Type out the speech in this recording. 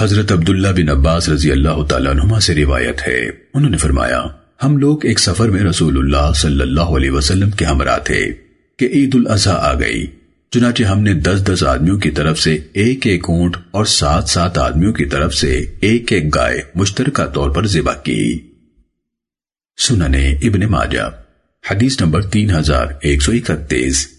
حضرت عبداللہ بن عباس رضی اللہ تعالیٰ عنہما سے روایت ہے۔ انہوں نے فرمایا، ہم لوگ ایک سفر میں رسول اللہ صلی اللہ علیہ وسلم کے ہمراہ تھے کہ عید الاضحیٰ آ گئی۔ چنانچہ ہم نے دس دس آدمیوں کی طرف سے ایک ایک اونٹ اور سات سات آدمیوں کی طرف سے ایک ایک گائے مشترکہ طور پر ذبح کی۔ سننے ابن ماجہ، حدیث نمبر تین ہزار ایک سو اکتیس۔